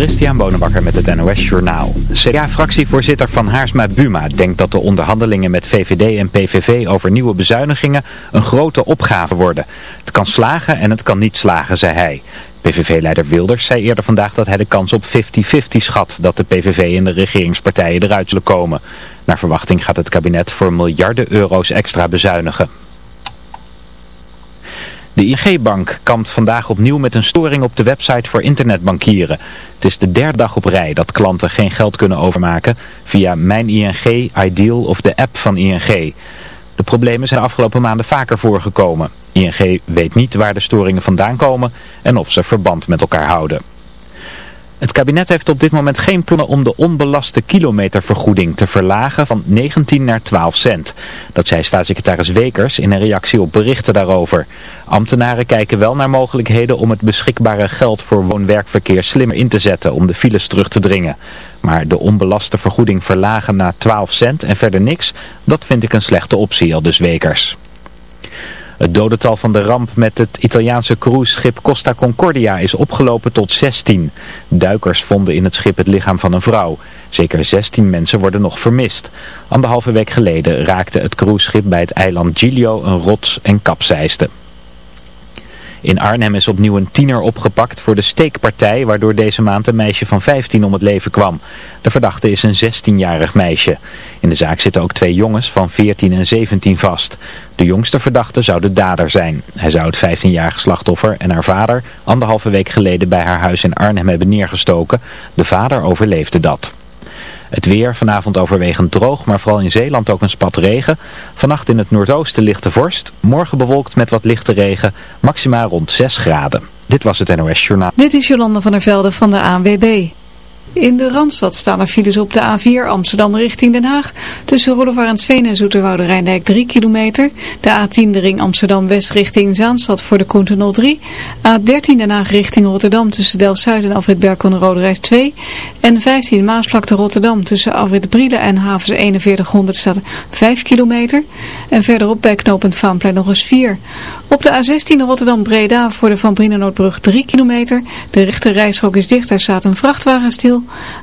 Christian Bonenbakker met het NOS Journaal. CDA-fractievoorzitter van Haarsma Buma denkt dat de onderhandelingen met VVD en PVV over nieuwe bezuinigingen een grote opgave worden. Het kan slagen en het kan niet slagen, zei hij. PVV-leider Wilders zei eerder vandaag dat hij de kans op 50-50 schat dat de PVV en de regeringspartijen eruit zullen komen. Naar verwachting gaat het kabinet voor miljarden euro's extra bezuinigen. De ING-bank kampt vandaag opnieuw met een storing op de website voor internetbankieren. Het is de derde dag op rij dat klanten geen geld kunnen overmaken via Mijn ING, Ideal of de app van ING. De problemen zijn afgelopen maanden vaker voorgekomen. ING weet niet waar de storingen vandaan komen en of ze verband met elkaar houden. Het kabinet heeft op dit moment geen plannen om de onbelaste kilometervergoeding te verlagen van 19 naar 12 cent. Dat zei staatssecretaris Wekers in een reactie op berichten daarover. Ambtenaren kijken wel naar mogelijkheden om het beschikbare geld voor woon-werkverkeer slimmer in te zetten om de files terug te dringen. Maar de onbelaste vergoeding verlagen naar 12 cent en verder niks, dat vind ik een slechte optie, al dus Wekers. Het dodental van de ramp met het Italiaanse cruiseschip Costa Concordia is opgelopen tot 16. Duikers vonden in het schip het lichaam van een vrouw. Zeker 16 mensen worden nog vermist. Anderhalve week geleden raakte het cruiseschip bij het eiland Giglio een rots en kapseisde. In Arnhem is opnieuw een tiener opgepakt voor de steekpartij waardoor deze maand een meisje van 15 om het leven kwam. De verdachte is een 16-jarig meisje. In de zaak zitten ook twee jongens van 14 en 17 vast. De jongste verdachte zou de dader zijn. Hij zou het 15-jarige slachtoffer en haar vader anderhalve week geleden bij haar huis in Arnhem hebben neergestoken. De vader overleefde dat. Het weer vanavond overwegend droog, maar vooral in Zeeland ook een spat regen. Vannacht in het noordoosten lichte vorst. Morgen bewolkt met wat lichte regen, maximaal rond 6 graden. Dit was het NOS Journaal. Dit is Jolanda van der Velde van de ANWB. In de Randstad staan er files op de A4 Amsterdam richting Den Haag. Tussen Roelofarensveen en Zoeterwoude Rijndijk 3 kilometer. De A10 de ring Amsterdam-West richting Zaanstad voor de Koentenol 3. A13 Den Haag richting Rotterdam tussen Delft-Zuid en Afrit Berkel en Rode Reis 2. En 15 Maasvlakte Rotterdam tussen Afrit Brielen en Havens 4100 staat 5 kilometer. En verderop bij knooppunt Vaanplein nog eens 4. Op de A16 Rotterdam-Breda voor de Van Brienenoordbrug 3 kilometer. De rechte reishok is dicht, daar staat een vrachtwagen stil.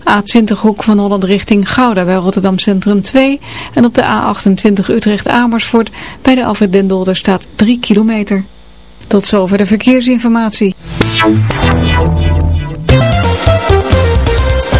A20 Hoek van Holland richting Gouda bij Rotterdam Centrum 2. En op de A28 Utrecht Amersfoort bij de Alfred staat 3 kilometer. Tot zover de verkeersinformatie.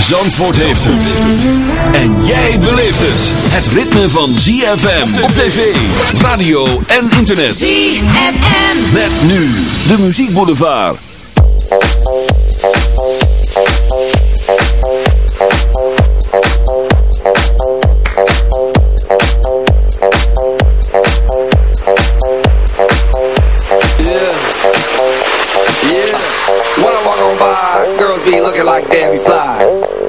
Zandvoort heeft het. En jij beleeft het. Het ritme van ZFM op tv, radio en internet. ZFM. Met nu de Muziek Boulevard. Yeah. Yeah. When I walk on by, girls be looking like Debbie Fly.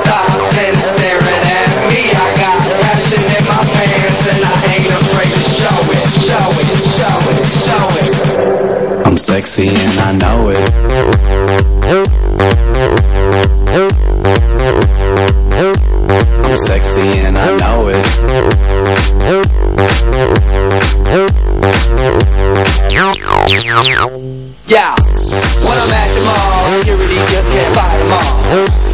staring at me. I got passion in my pants and I ain't afraid to show it, show it, show it, show it. I'm sexy and I know it. I'm sexy and I know it. Yeah, when I'm at the mall, security just can't fight them all.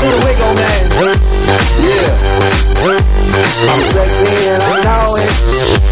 to the wiggle man. Yeah. I'm sexy and I know it.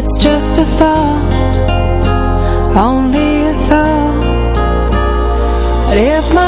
It's just a thought Only a thought. But if my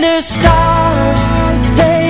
the stars, they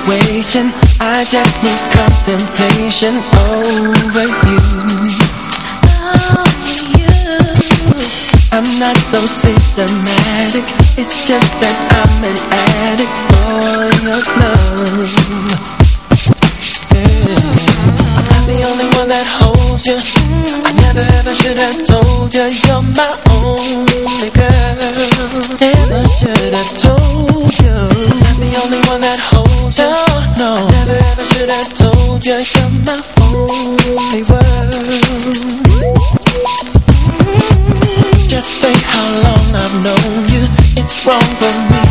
Situation. I just need contemplation. Over you. I'm not so systematic. It's just that I'm an addict for your love. I'm not the only one that holds you. I never ever should have told you. You're my only Just think how long I've known you. It's wrong for me.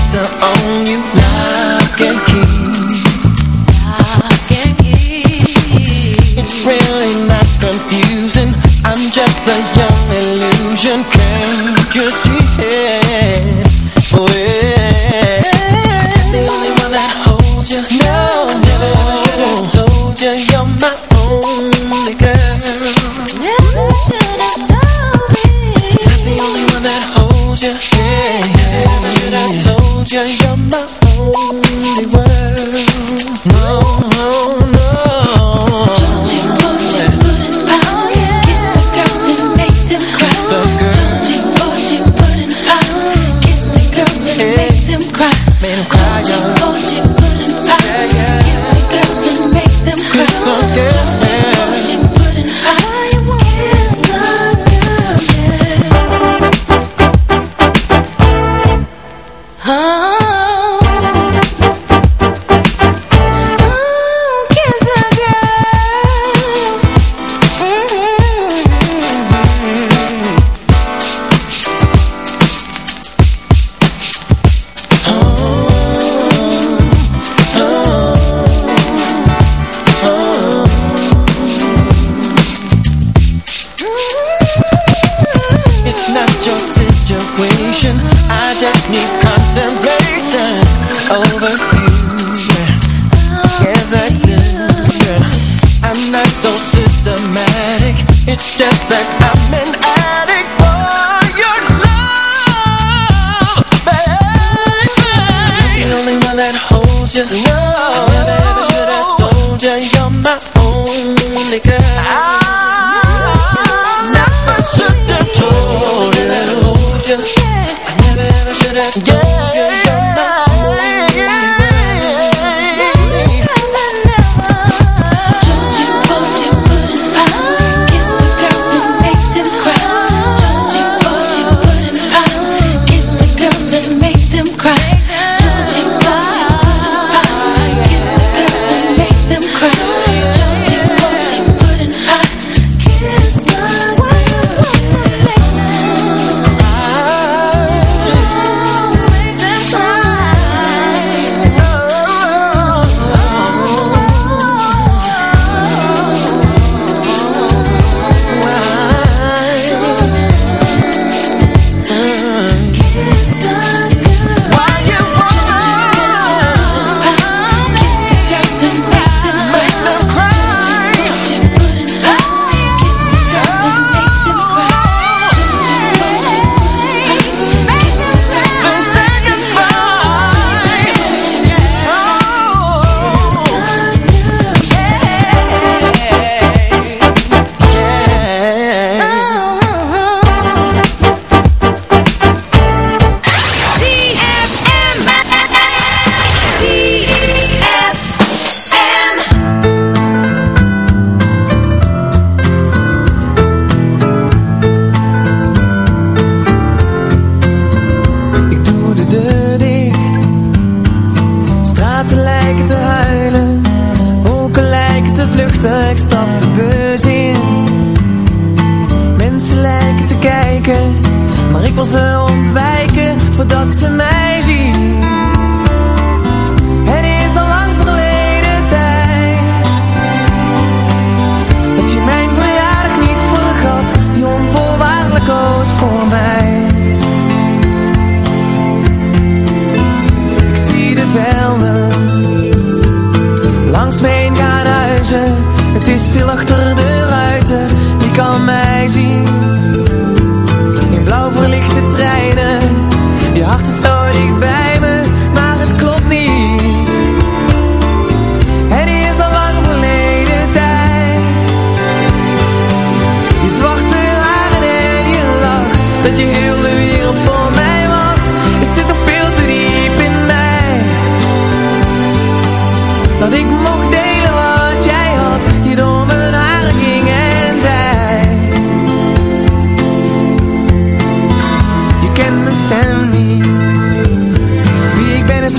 Huh?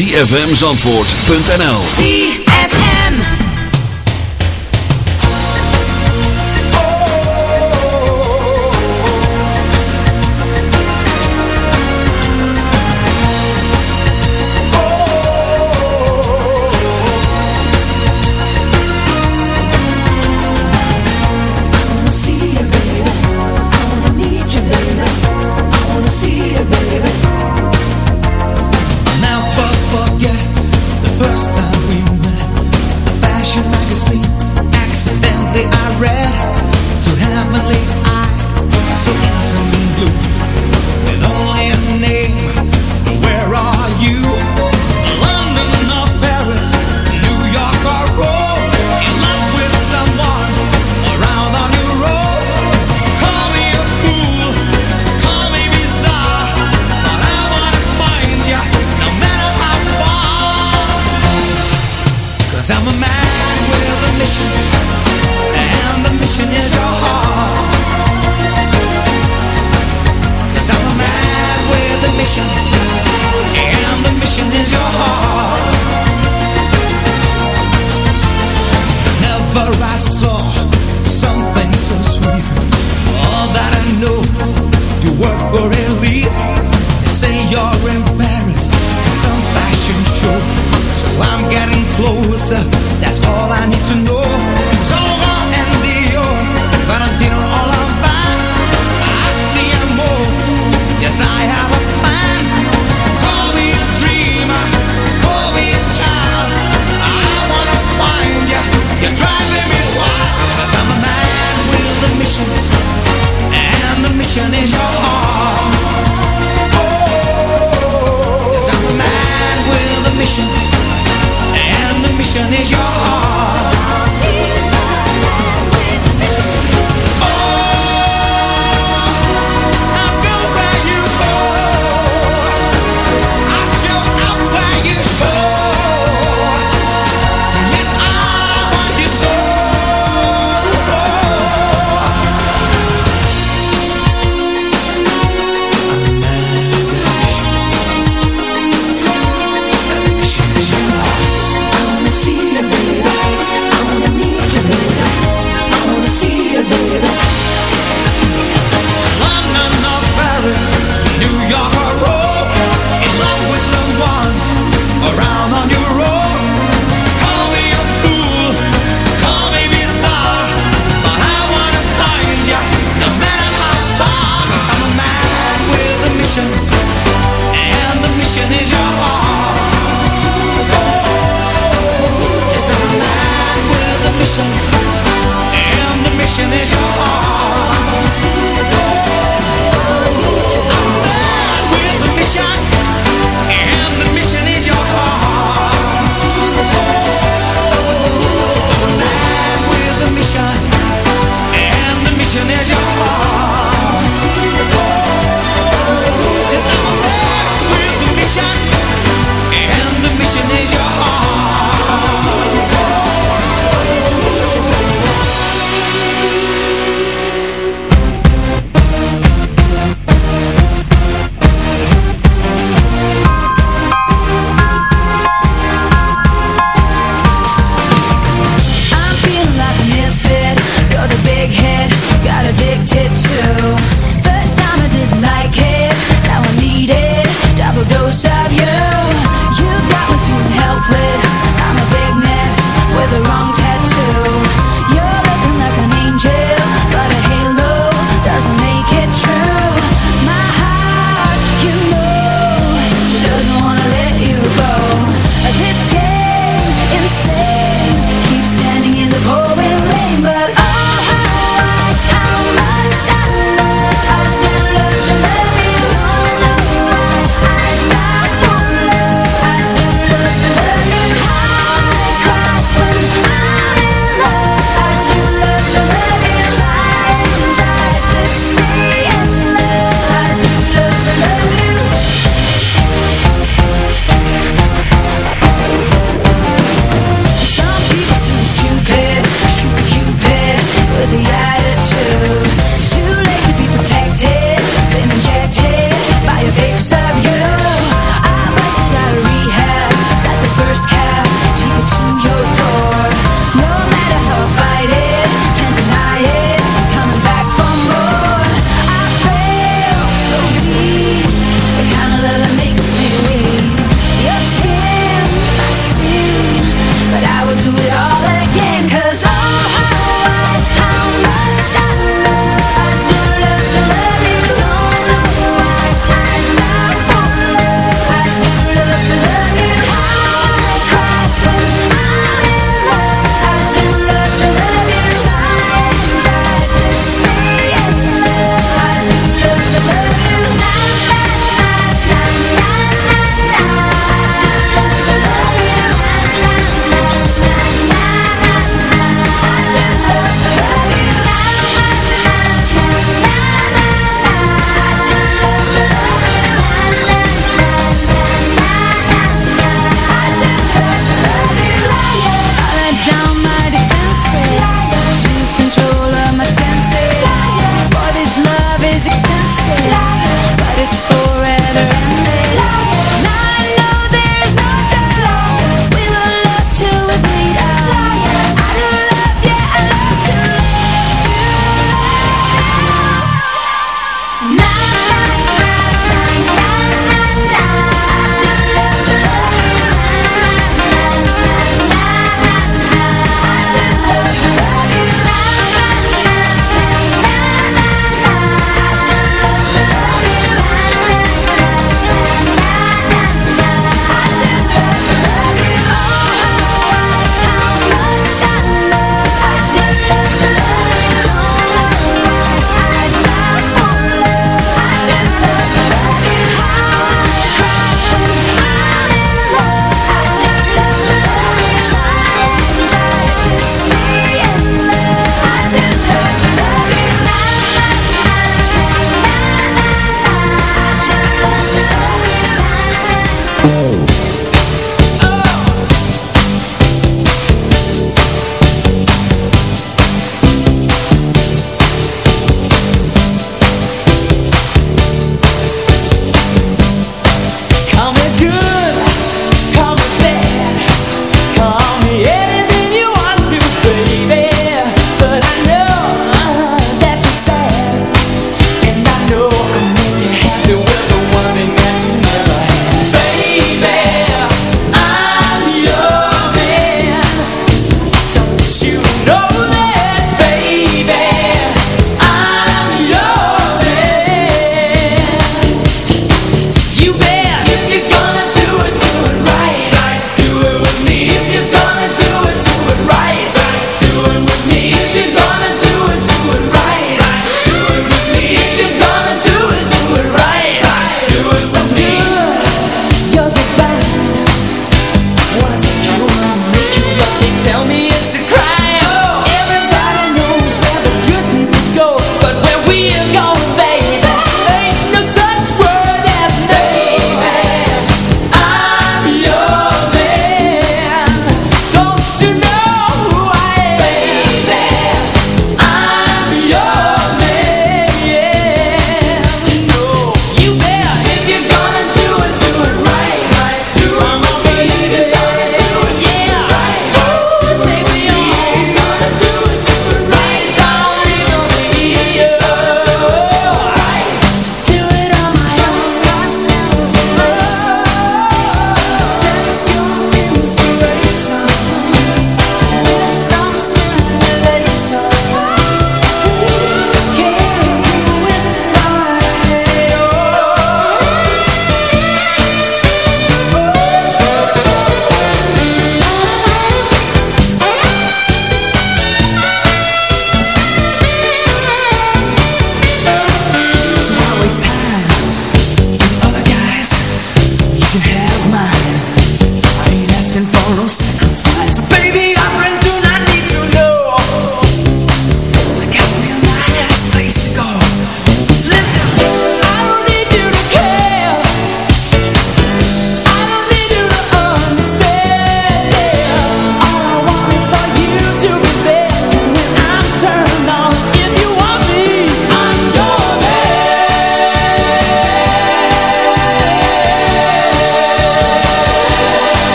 zfmzandvoort.nl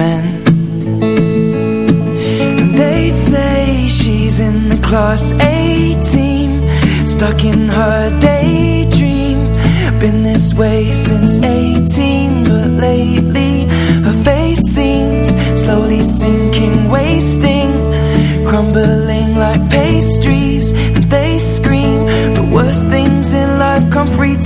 men. And they say she's in the class A team, stuck in her daydream. Been this way since 18, but lately her face seems slowly sinking, wasting, crumbling like pastries.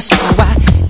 so I